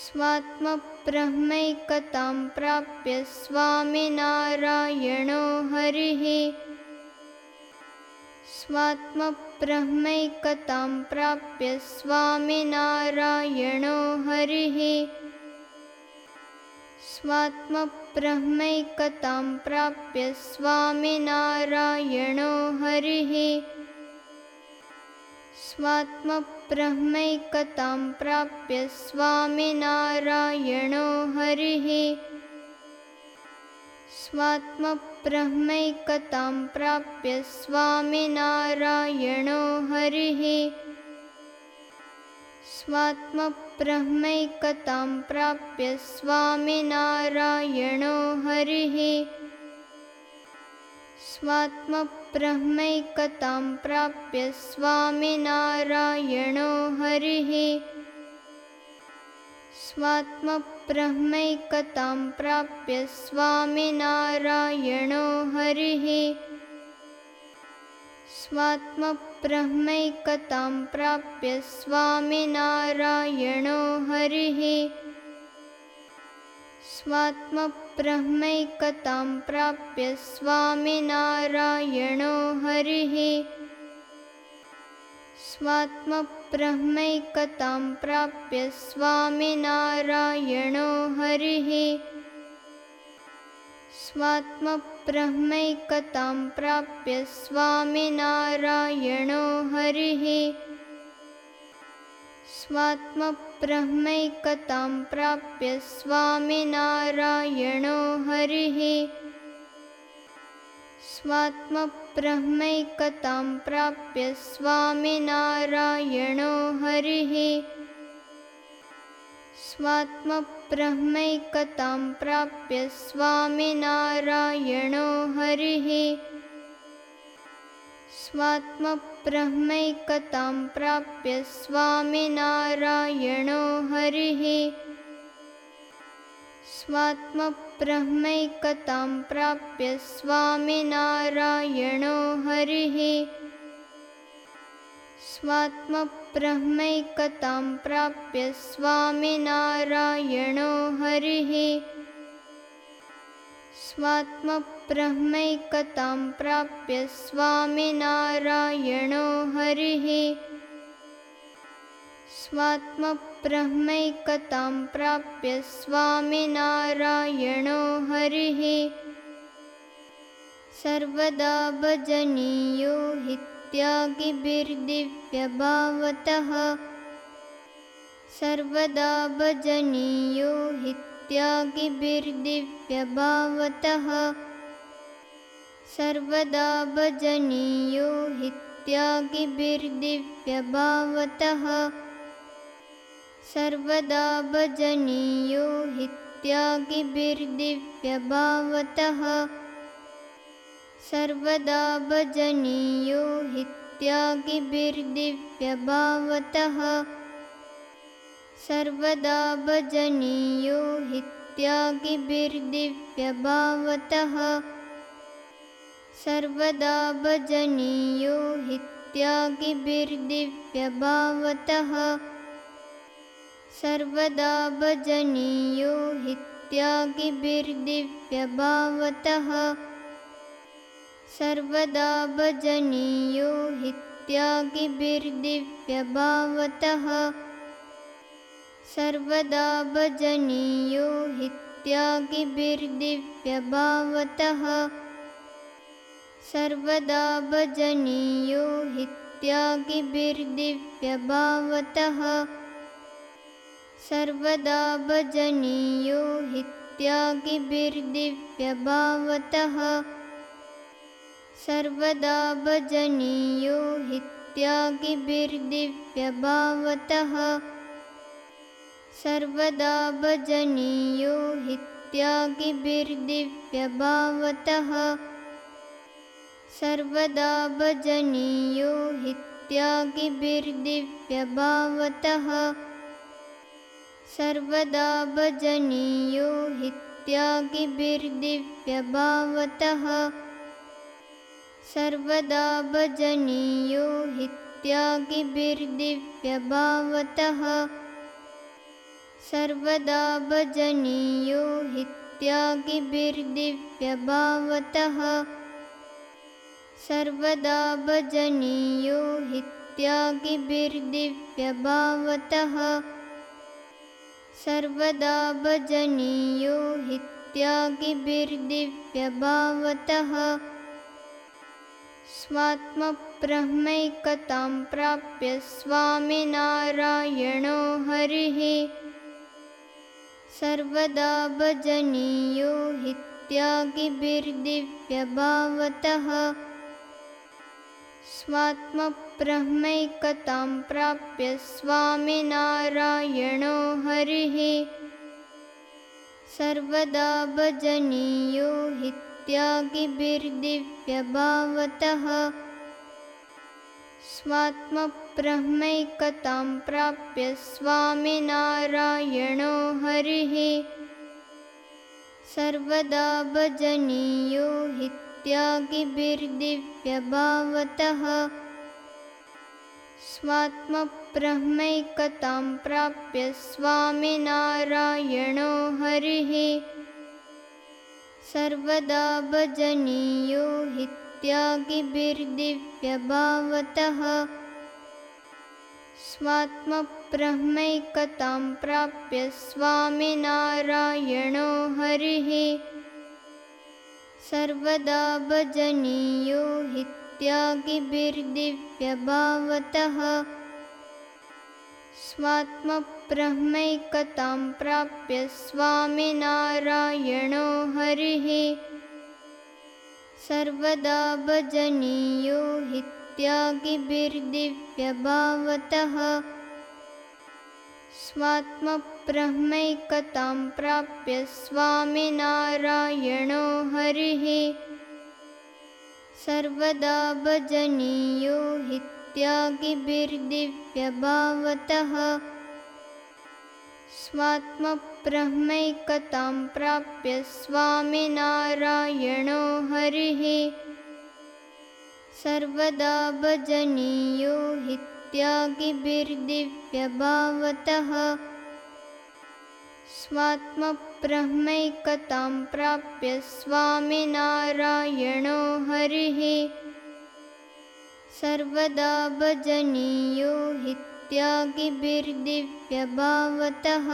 स्वात्मब्रह्मैकतां प्राप्य स्वामिनारायणो हरिः। स्वात्मब्रह्मैकतां प्राप्य स्वामिनारायणो हरिः। स्वात्मब्रह्मैकतां प्राप्य स्वामिनारायणो हरिः स्वात्मब्रह्मैकतां प्राप्य स्वामिनारायणो हरिः। स्वात्मब्रह्मैकतां प्राप्य स्वामिनारायणो हरिः। स्वात्मब्रह्मैकतां प्राप्य स्वामिनारायणो हरिः स्वात्मब्रह्मैकतां प्राप्य स्वामिनारायणो हरिः। स्वात्मब्रह्मैकतां प्राप्य स्वामिनारायणो हरिः स्वात्मब्रह्मैकतां प्राप्य स्वामिनारायणो हरिः। स्वात्मब्रह्मैकतां प्राप्य स्वामिनारायणो हरिः। स्वात्मब्रह्मैकतां प्राप्य स्वामिनारायणो हरिः स्वात्मब्रह्मैकतां प्राप्य स्वामिनारायणो हरिः। स्वात्मब्रह्मैकतां प्राप्य स्वामिनारायणो हरिः। स्वात्मब्रह्मैकतां प्राप्य स्वामिनारायणो हरिः स्वात्मब्रह्मैकतां प्राप्य स्वामिनारायणो हरिः। स्वात्मब्रह्मैकतां प्राप्य स्वामिनारायणो हरिः। स्वात्मब्रह्मैकतां प्राप्य स्वामिनारायणो हरिः स्वात्मब्रह्मैकतां प्राप्य स्वामिनारायणो हरिः। स्वात्मब्रह्मैकतां प्राप्य स्वामिनारायणो हरिः। सर्वदा भजनीयो हित्यागिभिर्दिव्यभावतः। सर्वदा भजनीयो त्यागिभिर्दिव्यभावतः सर्वदा भजनीयो हि त्यागिभिर्दिव्यभावतः सर्वदा भजनीयो हि त्यागिभिर्दिव्यभावतः सर्वदा भजनीयो हि त्यागिभिर्दिव्यभावतः सर्वदा भजनीयो हि त्यागिभिर्दिव्यभावतः सर्वदा भजनीयो हि त्यागिभिर्दिव्यभावतः सर्वदा भजनीयो हि त्यागिभिर्दिव्यभावतः सर्वदा भजनीयो हि त्यागिभिर्दिव्यभावतः सर्वदा भजनीयो हि त्यागिभिर्दिव्यभावतः सर्वदा भजनीयो हि त्यागिभिर्दिव्यभावतः सर्वदा भजनीयो हि त्यागिभिर्दिव्यभावतः सर्वदा भजनीयो हि त्यागिभिर्दिव्यभावतः सर्वदा भजनीयो हि त्यागिभिर्दिव्यभावतः सर्वदा भजनीयो हि त्यागिभिर्दिव्यभावतः सर्वदा भजनीयो हि त्यागिभिर्दिव्यभावतः सर्वदा भजनीयो हि त्यागिभिर्दिव्यभावतः सर्वदा भजनीयो हित्यागिभिर्दिव्यभावतः। सर्वदा भजनीयो हित्यागिभिर्दिव्यभावतः। सर्वदा भजनीयो हित्यागिभिर्दिव्यभावतः। स्वात्मब्रह्मैकतां प्राप्य स्वामिनारायणो हरिः सर्वदा भजनीयो हित्यागिभिर्दिव्यभावतः। स्वात्मब्रह्मैकतां प्राप्य स्वामिनारायणो हरिः। सर्वदा भजनीयो हित्यागिभिर्दिव्यभावतः स्वात्मब्रह्मैकतां प्राप्य स्वामिनारायणो हरिः। सर्वदा भजनीयो हित्यागिभिर्दिव्यभावतः। स्वात्मब्रह्मैकतां प्राप्य स्वामिनारायणो हरिः। सर्वदा भजनीयो हित्यागिभिर्दिव्यभावतः स्वात्मब्रह्मैकतां प्राप्य स्वामिनारायणो हरिः। सर्वदा भजनीयो हित्यागिभिर्दिव्यभावतः स्वात्मब्रह्मैकतां प्राप्य स्वामिनारायणो हरिः सर्वदा भजनीयो हित्यागिभिर्दिव्यभावतः। स्वात्मब्रह्मैकतां प्राप्य स्वामिनारायणो हरिः। सर्वदा भजनीयो हित्यागिभिर्दिव्यभावतः स्वात्मब्रह्मैकतां प्राप्य स्वामिनारायणो हरिः। सर्वदा भजनीयो हित्यागिभिर्दिव्यभावतः। स्वात्मब्रह्मैकतां प्राप्य स्वामिनारायणो हरिः। सर्वदा भजनीयो हित्यागिभिर्दिव्यभावतः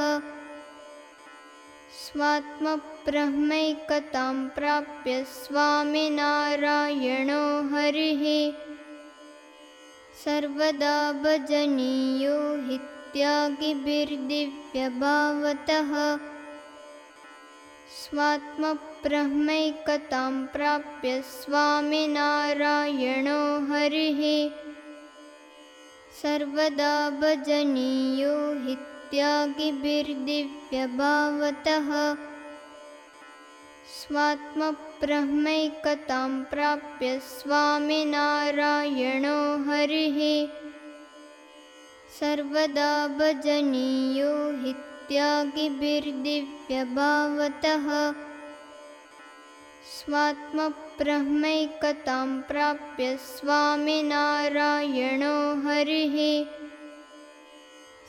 स्वात्मब्रह्मैकतां प्राप्य स्वामिनारायणो हरिः। सर्वदा भजनीयो हित्यागिभिर्दिव्यभावतः स्वात्मब्रह्मैकतां प्राप्य स्वामिनारायणो हरिः सर्वदा भजनीयो हित्यागिभिर्दिव्यभावतः। स्वात्मब्रह्मैकतां प्राप्य स्वामिनारायणो हरिः। सर्वदा भजनीयो हित्यागिभिर्दिव्यभावतः स्वात्मब्रह्मैकतां प्राप्य स्वामिनारायणो हरिः।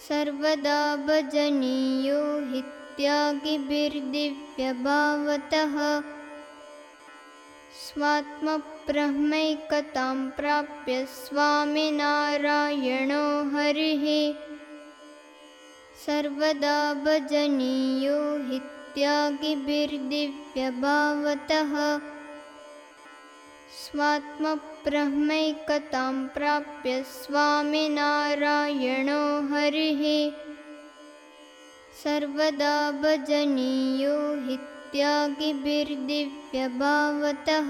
सर्वदा भजनीयो हित्यागिभिर्दिव्यभावतः। स्वात्मब्रह्मैकतां प्राप्य स्वामिनारायणो हरिः। सर्वदा भजनीयो हित्यागिभिर्दिव्यभावतः स्वात्मब्रह्मैकतां प्राप्य स्वामिनारायणो हरिः। सर्वदा भजनीयो हित्यागिभिर्दिव्यभावतः